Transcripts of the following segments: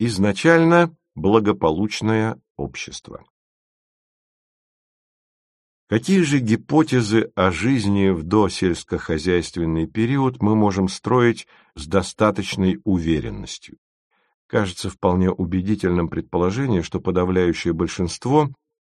Изначально благополучное общество. Какие же гипотезы о жизни в досельскохозяйственный период мы можем строить с достаточной уверенностью? Кажется вполне убедительным предположение, что подавляющее большинство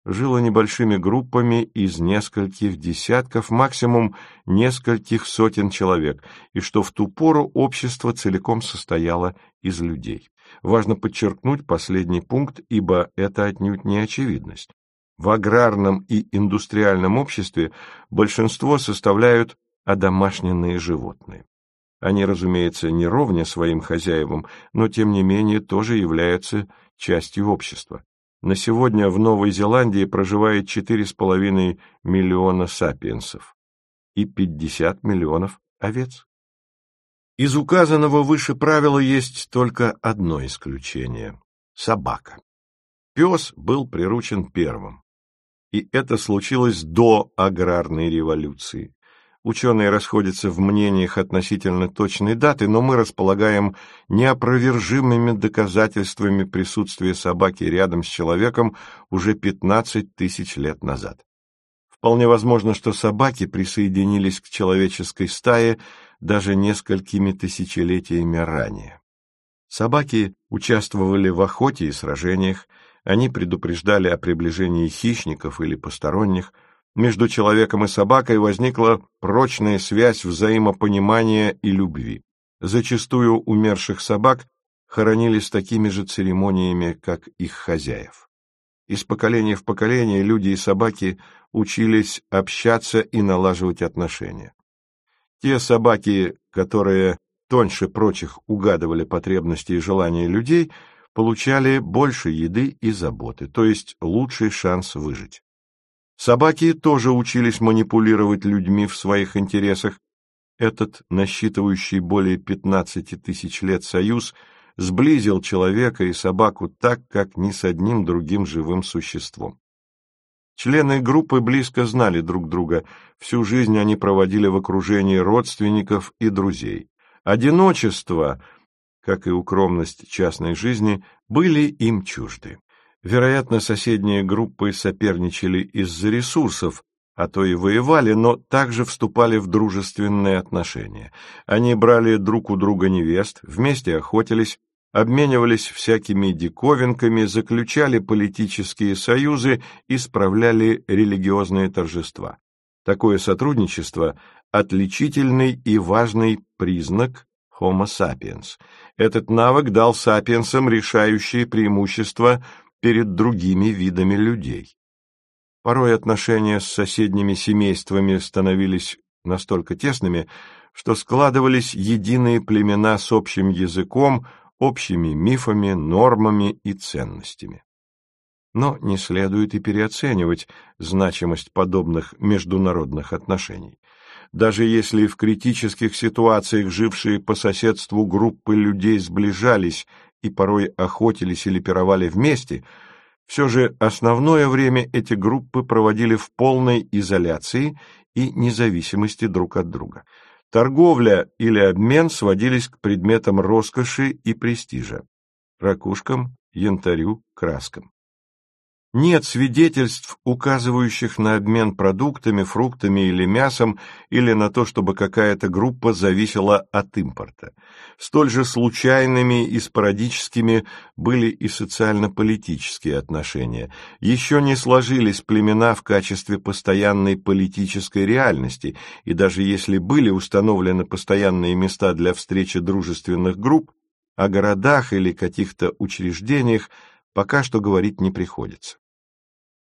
жило небольшими группами из нескольких десятков, максимум нескольких сотен человек, и что в ту пору общество целиком состояло из людей. Важно подчеркнуть последний пункт, ибо это отнюдь не очевидность. В аграрном и индустриальном обществе большинство составляют одомашненные животные. Они, разумеется, не ровня своим хозяевам, но тем не менее тоже являются частью общества. На сегодня в Новой Зеландии проживает 4,5 миллиона сапиенсов и 50 миллионов овец. Из указанного выше правила есть только одно исключение – собака. Пес был приручен первым. И это случилось до аграрной революции. Ученые расходятся в мнениях относительно точной даты, но мы располагаем неопровержимыми доказательствами присутствия собаки рядом с человеком уже 15 тысяч лет назад. Вполне возможно, что собаки присоединились к человеческой стае даже несколькими тысячелетиями ранее. Собаки участвовали в охоте и сражениях, они предупреждали о приближении хищников или посторонних – между человеком и собакой возникла прочная связь взаимопонимания и любви. Зачастую умерших собак хоронили с такими же церемониями, как их хозяев. Из поколения в поколение люди и собаки учились общаться и налаживать отношения. Те собаки, которые тоньше прочих угадывали потребности и желания людей, получали больше еды и заботы, то есть лучший шанс выжить. Собаки тоже учились манипулировать людьми в своих интересах. Этот, насчитывающий более 15 тысяч лет союз, сблизил человека и собаку так, как ни с одним другим живым существом. Члены группы близко знали друг друга, всю жизнь они проводили в окружении родственников и друзей. Одиночество, как и укромность частной жизни, были им чужды. Вероятно, соседние группы соперничали из-за ресурсов, а то и воевали, но также вступали в дружественные отношения. Они брали друг у друга невест, вместе охотились, обменивались всякими диковинками, заключали политические союзы и справляли религиозные торжества. Такое сотрудничество – отличительный и важный признак Homo sapiens. Этот навык дал сапиенсам решающее преимущество – перед другими видами людей. Порой отношения с соседними семействами становились настолько тесными, что складывались единые племена с общим языком, общими мифами, нормами и ценностями. Но не следует и переоценивать значимость подобных международных отношений. Даже если в критических ситуациях жившие по соседству группы людей сближались и порой охотились или пировали вместе, все же основное время эти группы проводили в полной изоляции и независимости друг от друга. Торговля или обмен сводились к предметам роскоши и престижа – ракушкам, янтарю, краскам. Нет свидетельств, указывающих на обмен продуктами, фруктами или мясом, или на то, чтобы какая-то группа зависела от импорта. Столь же случайными и спорадическими были и социально-политические отношения. Еще не сложились племена в качестве постоянной политической реальности, и даже если были установлены постоянные места для встречи дружественных групп, о городах или каких-то учреждениях пока что говорить не приходится.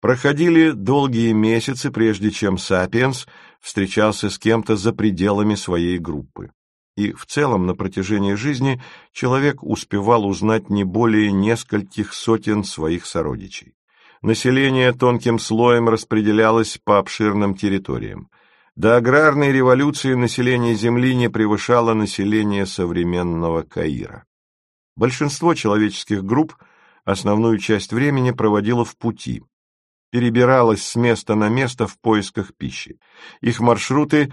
Проходили долгие месяцы, прежде чем Сапиенс встречался с кем-то за пределами своей группы. И в целом на протяжении жизни человек успевал узнать не более нескольких сотен своих сородичей. Население тонким слоем распределялось по обширным территориям. До аграрной революции население Земли не превышало население современного Каира. Большинство человеческих групп – основную часть времени проводила в пути, перебиралась с места на место в поисках пищи. Их маршруты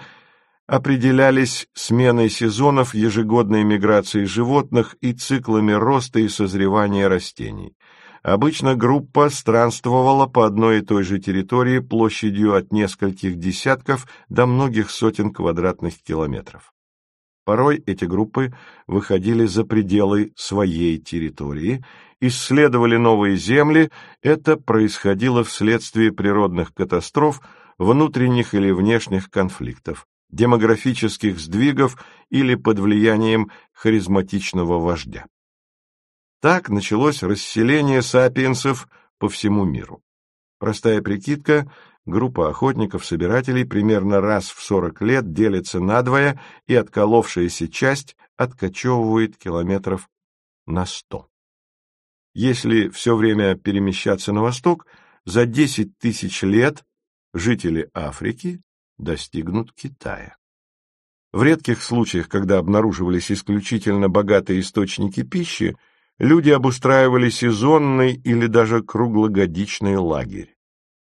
определялись сменой сезонов, ежегодной миграцией животных и циклами роста и созревания растений. Обычно группа странствовала по одной и той же территории площадью от нескольких десятков до многих сотен квадратных километров. Порой эти группы выходили за пределы своей территории, исследовали новые земли, это происходило вследствие природных катастроф, внутренних или внешних конфликтов, демографических сдвигов или под влиянием харизматичного вождя. Так началось расселение сапиенсов по всему миру. Простая прикидка – группа охотников-собирателей примерно раз в 40 лет делится надвое, и отколовшаяся часть откачевывает километров на 100. Если все время перемещаться на восток, за 10 тысяч лет жители Африки достигнут Китая. В редких случаях, когда обнаруживались исключительно богатые источники пищи, люди обустраивали сезонный или даже круглогодичный лагерь.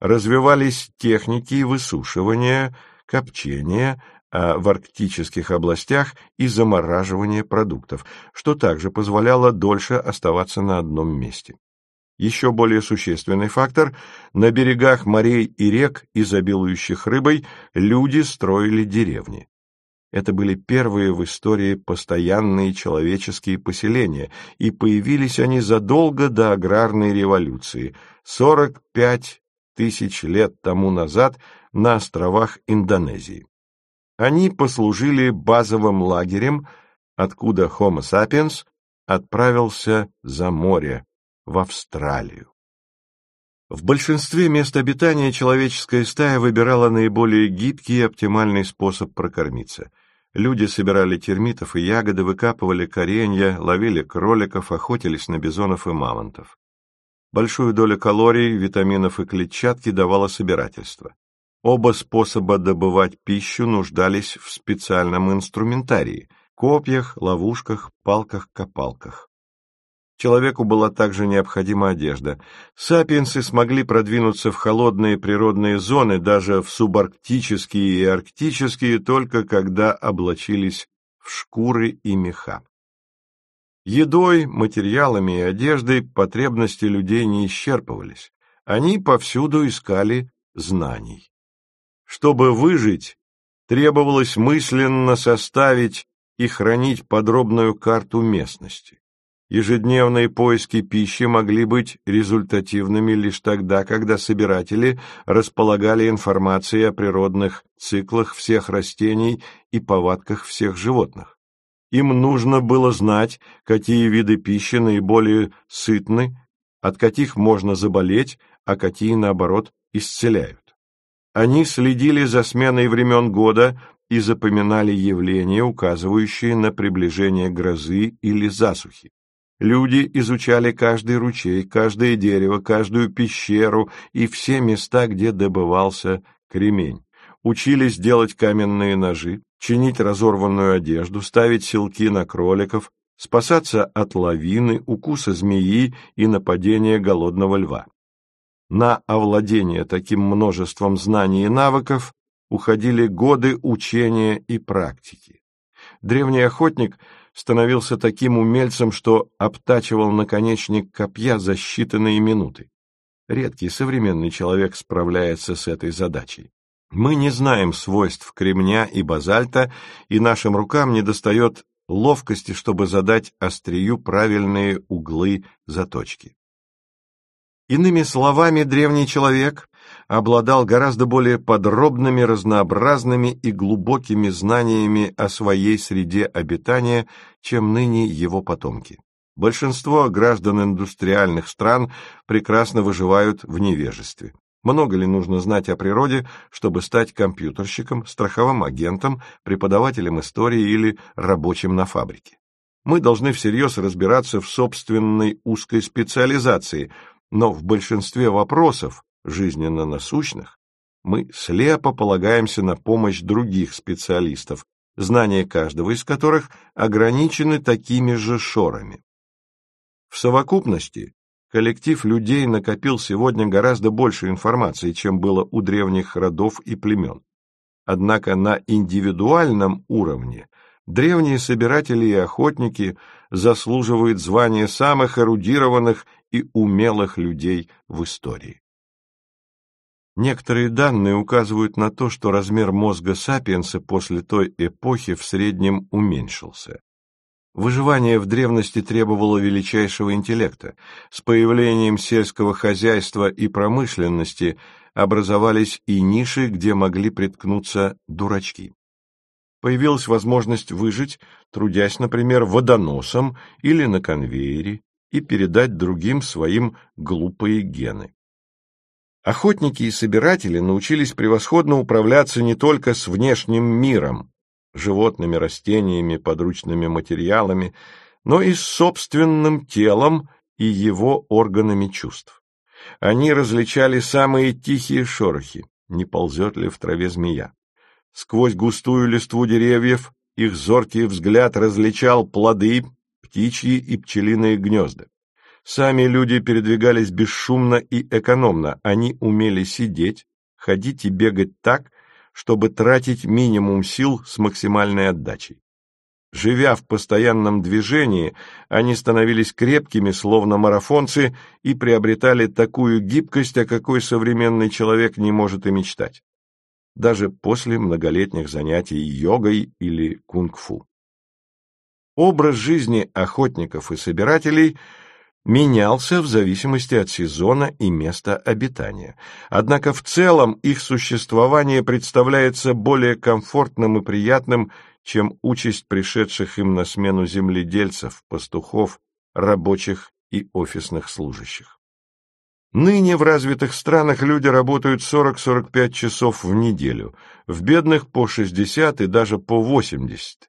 Развивались техники высушивания, копчения, а в арктических областях и замораживания продуктов, что также позволяло дольше оставаться на одном месте. Еще более существенный фактор – на берегах морей и рек, изобилующих рыбой, люди строили деревни. Это были первые в истории постоянные человеческие поселения, и появились они задолго до аграрной революции, 45 тысяч лет тому назад на островах Индонезии. Они послужили базовым лагерем, откуда Homo sapiens отправился за море, в Австралию. В большинстве мест обитания человеческая стая выбирала наиболее гибкий и оптимальный способ прокормиться – Люди собирали термитов и ягоды, выкапывали коренья, ловили кроликов, охотились на бизонов и мамонтов. Большую долю калорий, витаминов и клетчатки давало собирательство. Оба способа добывать пищу нуждались в специальном инструментарии – копьях, ловушках, палках-копалках. Человеку была также необходима одежда. Сапиенсы смогли продвинуться в холодные природные зоны, даже в субарктические и арктические, только когда облачились в шкуры и меха. Едой, материалами и одеждой потребности людей не исчерпывались. Они повсюду искали знаний. Чтобы выжить, требовалось мысленно составить и хранить подробную карту местности. Ежедневные поиски пищи могли быть результативными лишь тогда, когда собиратели располагали информацией о природных циклах всех растений и повадках всех животных. Им нужно было знать, какие виды пищи наиболее сытны, от каких можно заболеть, а какие, наоборот, исцеляют. Они следили за сменой времен года и запоминали явления, указывающие на приближение грозы или засухи. Люди изучали каждый ручей, каждое дерево, каждую пещеру и все места, где добывался кремень. Учились делать каменные ножи, чинить разорванную одежду, ставить селки на кроликов, спасаться от лавины, укуса змеи и нападения голодного льва. На овладение таким множеством знаний и навыков уходили годы учения и практики. Древний охотник – становился таким умельцем, что обтачивал наконечник копья за считанные минуты. Редкий современный человек справляется с этой задачей. Мы не знаем свойств кремня и базальта, и нашим рукам недостает ловкости, чтобы задать острию правильные углы заточки. Иными словами, древний человек обладал гораздо более подробными, разнообразными и глубокими знаниями о своей среде обитания, чем ныне его потомки. Большинство граждан индустриальных стран прекрасно выживают в невежестве. Много ли нужно знать о природе, чтобы стать компьютерщиком, страховым агентом, преподавателем истории или рабочим на фабрике? Мы должны всерьез разбираться в собственной узкой специализации, но в большинстве вопросов, жизненно насущных, мы слепо полагаемся на помощь других специалистов, знания каждого из которых ограничены такими же шорами. В совокупности коллектив людей накопил сегодня гораздо больше информации, чем было у древних родов и племен. Однако на индивидуальном уровне древние собиратели и охотники заслуживают звания самых эрудированных и умелых людей в истории. Некоторые данные указывают на то, что размер мозга сапиенса после той эпохи в среднем уменьшился. Выживание в древности требовало величайшего интеллекта. С появлением сельского хозяйства и промышленности образовались и ниши, где могли приткнуться дурачки. Появилась возможность выжить, трудясь, например, водоносом или на конвейере, и передать другим своим глупые гены. Охотники и собиратели научились превосходно управляться не только с внешним миром, животными, растениями, подручными материалами, но и с собственным телом и его органами чувств. Они различали самые тихие шорохи, не ползет ли в траве змея. Сквозь густую листву деревьев их зоркий взгляд различал плоды, птичьи и пчелиные гнезда. Сами люди передвигались бесшумно и экономно, они умели сидеть, ходить и бегать так, чтобы тратить минимум сил с максимальной отдачей. Живя в постоянном движении, они становились крепкими, словно марафонцы, и приобретали такую гибкость, о какой современный человек не может и мечтать. Даже после многолетних занятий йогой или кунг-фу. Образ жизни охотников и собирателей – менялся в зависимости от сезона и места обитания. Однако в целом их существование представляется более комфортным и приятным, чем участь пришедших им на смену земледельцев, пастухов, рабочих и офисных служащих. Ныне в развитых странах люди работают 40-45 часов в неделю, в бедных по 60 и даже по 80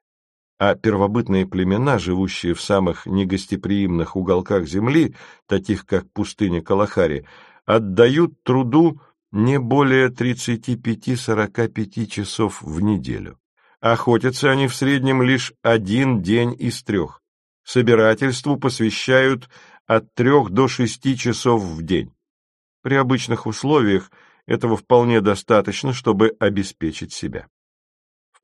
а первобытные племена, живущие в самых негостеприимных уголках земли, таких как пустыня Калахари, отдают труду не более 35-45 часов в неделю. Охотятся они в среднем лишь один день из трех. Собирательству посвящают от трех до шести часов в день. При обычных условиях этого вполне достаточно, чтобы обеспечить себя.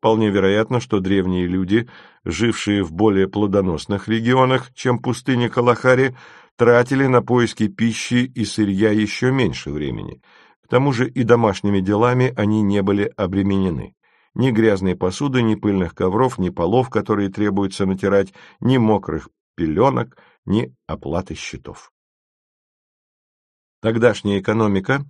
Вполне вероятно, что древние люди, жившие в более плодоносных регионах, чем пустыня Калахари, тратили на поиски пищи и сырья еще меньше времени. К тому же и домашними делами они не были обременены. Ни грязной посуды, ни пыльных ковров, ни полов, которые требуется натирать, ни мокрых пеленок, ни оплаты счетов. Тогдашняя экономика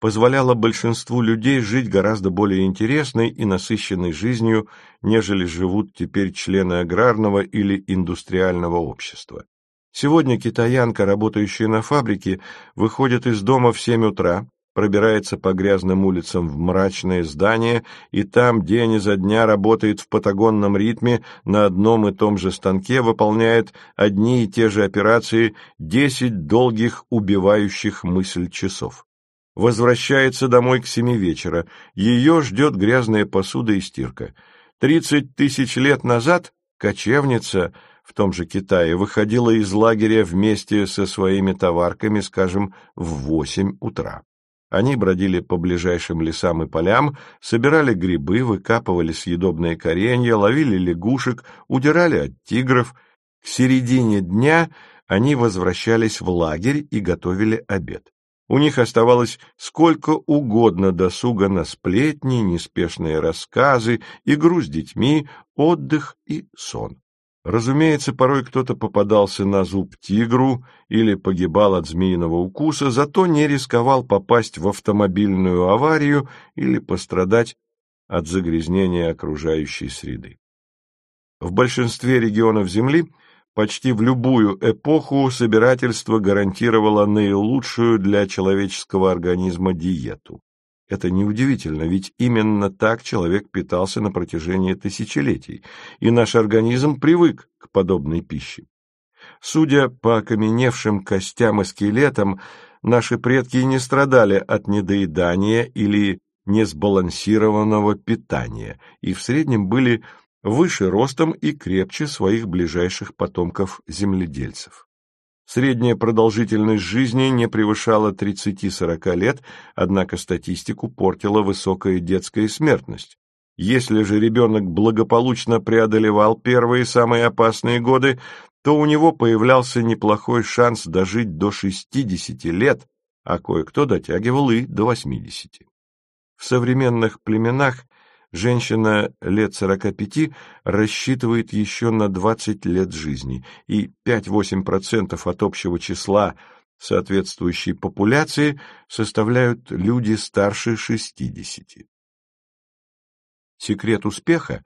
позволяло большинству людей жить гораздо более интересной и насыщенной жизнью, нежели живут теперь члены аграрного или индустриального общества. Сегодня китаянка, работающая на фабрике, выходит из дома в семь утра, пробирается по грязным улицам в мрачное здание и там день изо дня работает в патагонном ритме на одном и том же станке, выполняет одни и те же операции десять долгих убивающих мысль часов возвращается домой к семи вечера. Ее ждет грязная посуда и стирка. Тридцать тысяч лет назад кочевница в том же Китае выходила из лагеря вместе со своими товарками, скажем, в восемь утра. Они бродили по ближайшим лесам и полям, собирали грибы, выкапывали съедобные коренья, ловили лягушек, удирали от тигров. К середине дня они возвращались в лагерь и готовили обед. У них оставалось сколько угодно досуга на сплетни, неспешные рассказы, игру с детьми, отдых и сон. Разумеется, порой кто-то попадался на зуб тигру или погибал от змеиного укуса, зато не рисковал попасть в автомобильную аварию или пострадать от загрязнения окружающей среды. В большинстве регионов Земли Почти в любую эпоху собирательство гарантировало наилучшую для человеческого организма диету. Это неудивительно, ведь именно так человек питался на протяжении тысячелетий, и наш организм привык к подобной пище. Судя по окаменевшим костям и скелетам, наши предки не страдали от недоедания или несбалансированного питания и в среднем были выше ростом и крепче своих ближайших потомков-земледельцев. Средняя продолжительность жизни не превышала 30-40 лет, однако статистику портила высокая детская смертность. Если же ребенок благополучно преодолевал первые самые опасные годы, то у него появлялся неплохой шанс дожить до 60 лет, а кое-кто дотягивал и до 80. В современных племенах женщина лет 45 рассчитывает еще на 20 лет жизни, и 5-8% от общего числа соответствующей популяции составляют люди старше 60. Секрет успеха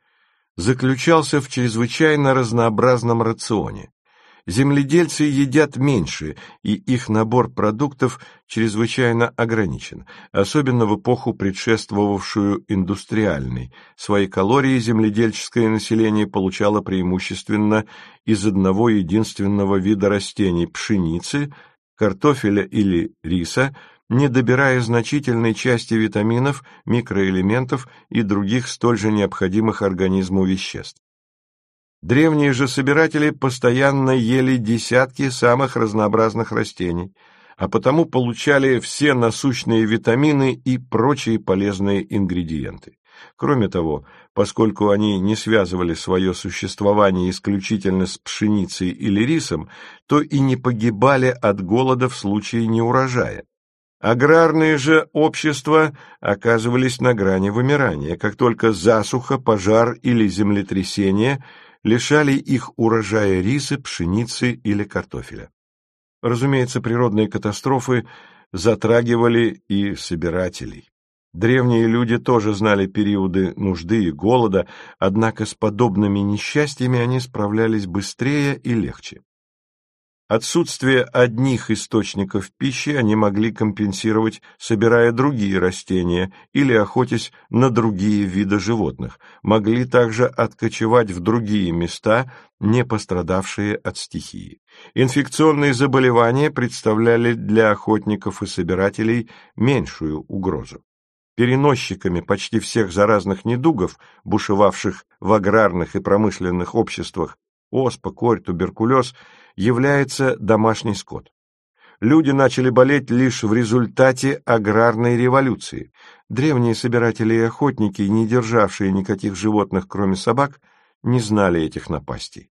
заключался в чрезвычайно разнообразном рационе. Земледельцы едят меньше, и их набор продуктов чрезвычайно ограничен, особенно в эпоху, предшествовавшую индустриальной. Свои калории земледельческое население получало преимущественно из одного единственного вида растений – пшеницы, картофеля или риса – не добирая значительной части витаминов, микроэлементов и других столь же необходимых организму веществ. Древние же собиратели постоянно ели десятки самых разнообразных растений, а потому получали все насущные витамины и прочие полезные ингредиенты. Кроме того, поскольку они не связывали свое существование исключительно с пшеницей или рисом, то и не погибали от голода в случае неурожая. Аграрные же общества оказывались на грани вымирания, как только засуха, пожар или землетрясение лишали их урожая риса, пшеницы или картофеля. Разумеется, природные катастрофы затрагивали и собирателей. Древние люди тоже знали периоды нужды и голода, однако с подобными несчастьями они справлялись быстрее и легче. Отсутствие одних источников пищи они могли компенсировать, собирая другие растения или охотясь на другие виды животных, могли также откочевать в другие места, не пострадавшие от стихии. Инфекционные заболевания представляли для охотников и собирателей меньшую угрозу. Переносчиками почти всех заразных недугов, бушевавших в аграрных и промышленных обществах, оспа, корь, туберкулез – является домашний скот. Люди начали болеть лишь в результате аграрной революции. Древние собиратели и охотники, не державшие никаких животных, кроме собак, не знали этих напастей.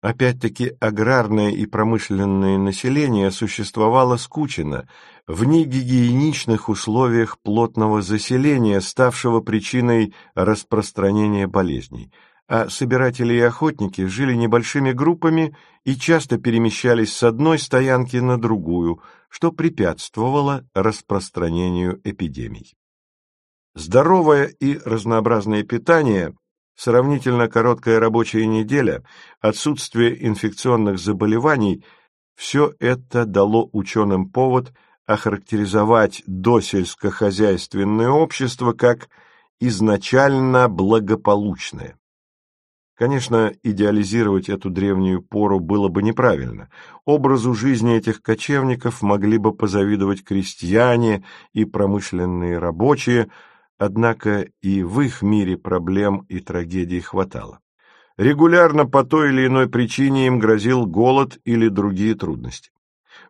Опять-таки, аграрное и промышленное население существовало скучно, в негигиеничных условиях плотного заселения, ставшего причиной распространения болезней – а собиратели и охотники жили небольшими группами и часто перемещались с одной стоянки на другую, что препятствовало распространению эпидемий. Здоровое и разнообразное питание, сравнительно короткая рабочая неделя, отсутствие инфекционных заболеваний – все это дало ученым повод охарактеризовать досельскохозяйственное общество как изначально благополучное. Конечно, идеализировать эту древнюю пору было бы неправильно. Образу жизни этих кочевников могли бы позавидовать крестьяне и промышленные рабочие, однако и в их мире проблем и трагедий хватало. Регулярно по той или иной причине им грозил голод или другие трудности.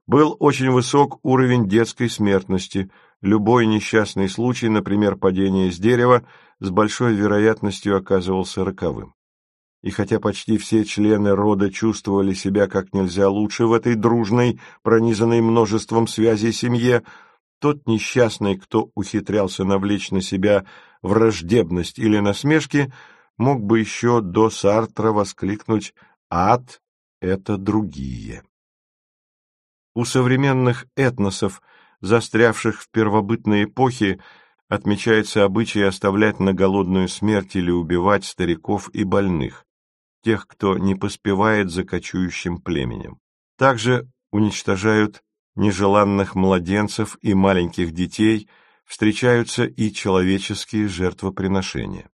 Был очень высок уровень детской смертности, любой несчастный случай, например, падение с дерева, с большой вероятностью оказывался роковым и хотя почти все члены рода чувствовали себя как нельзя лучше в этой дружной, пронизанной множеством связей семье, тот несчастный, кто ухитрялся навлечь на себя враждебность или насмешки, мог бы еще до Сартра воскликнуть «Ад — это другие». У современных этносов, застрявших в первобытной эпохе, отмечается обычай оставлять на голодную смерть или убивать стариков и больных тех, кто не поспевает за кочующим племенем. Также уничтожают нежеланных младенцев и маленьких детей, встречаются и человеческие жертвоприношения.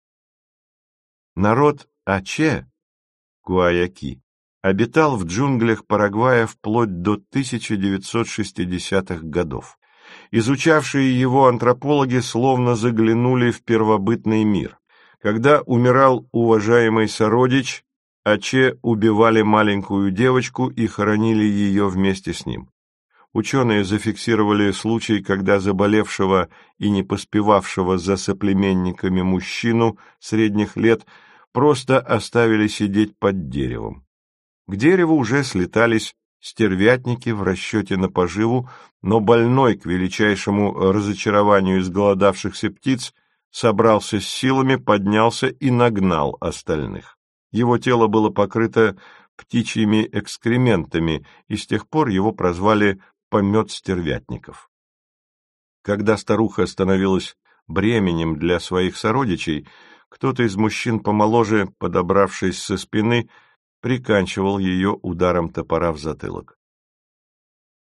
Народ Аче, Гуаяки, обитал в джунглях Парагвая вплоть до 1960-х годов. Изучавшие его антропологи словно заглянули в первобытный мир. Когда умирал уважаемый сородич, Аче убивали маленькую девочку и хоронили ее вместе с ним. Ученые зафиксировали случай, когда заболевшего и не поспевавшего за соплеменниками мужчину средних лет просто оставили сидеть под деревом. К дереву уже слетались стервятники в расчете на поживу, но больной, к величайшему разочарованию изголодавшихся птиц, собрался с силами, поднялся и нагнал остальных. Его тело было покрыто птичьими экскрементами, и с тех пор его прозвали «помет стервятников». Когда старуха становилась бременем для своих сородичей, кто-то из мужчин помоложе, подобравшись со спины, приканчивал ее ударом топора в затылок.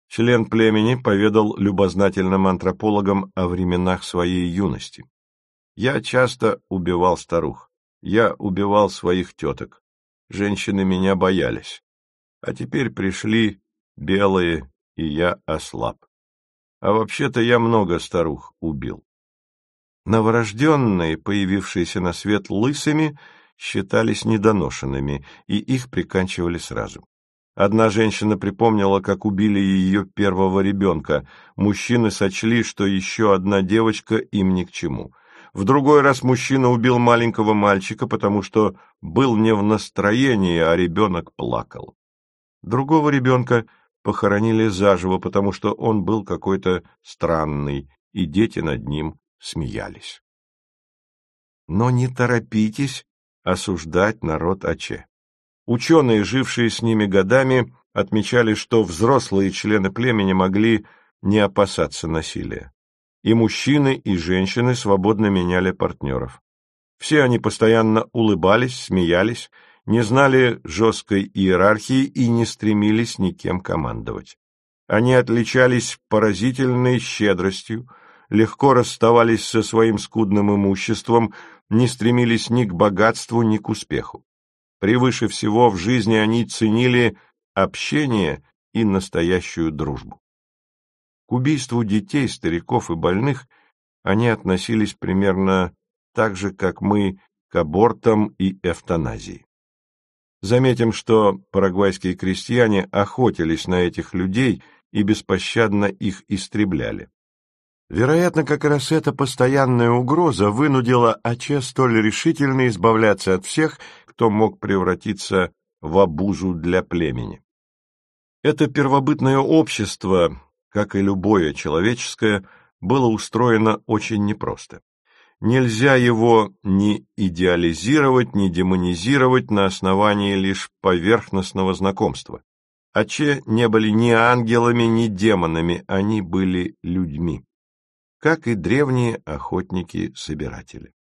Член племени поведал любознательным антропологам о временах своей юности. Я часто убивал старух. Я убивал своих теток. Женщины меня боялись. А теперь пришли белые, и я ослаб. А вообще-то я много старух убил. Новорожденные, появившиеся на свет лысыми, считались недоношенными, и их приканчивали сразу. Одна женщина припомнила, как убили ее первого ребенка. Мужчины сочли, что еще одна девочка им ни к чему. В другой раз мужчина убил маленького мальчика, потому что был не в настроении, а ребенок плакал. Другого ребенка похоронили заживо, потому что он был какой-то странный, и дети над ним смеялись. Но не торопитесь осуждать народ Аче. Ученые, жившие с ними годами, отмечали, что взрослые члены племени могли не опасаться насилия. И мужчины, и женщины свободно меняли партнеров. Все они постоянно улыбались, смеялись, не знали жесткой иерархии и не стремились никем командовать. Они отличались поразительной щедростью, легко расставались со своим скудным имуществом, не стремились ни к богатству, ни к успеху. Превыше всего в жизни они ценили общение и настоящую дружбу. К убийству детей, стариков и больных они относились примерно так же, как мы к абортам и эвтаназии. Заметим, что парагвайские крестьяне охотились на этих людей и беспощадно их истребляли. Вероятно, как раз эта постоянная угроза вынудила Аче столь решительно избавляться от всех, кто мог превратиться в обузу для племени. Это первобытное общество, как и любое человеческое, было устроено очень непросто. Нельзя его ни идеализировать, ни демонизировать на основании лишь поверхностного знакомства. Аче не были ни ангелами, ни демонами, они были людьми как и древние охотники-собиратели.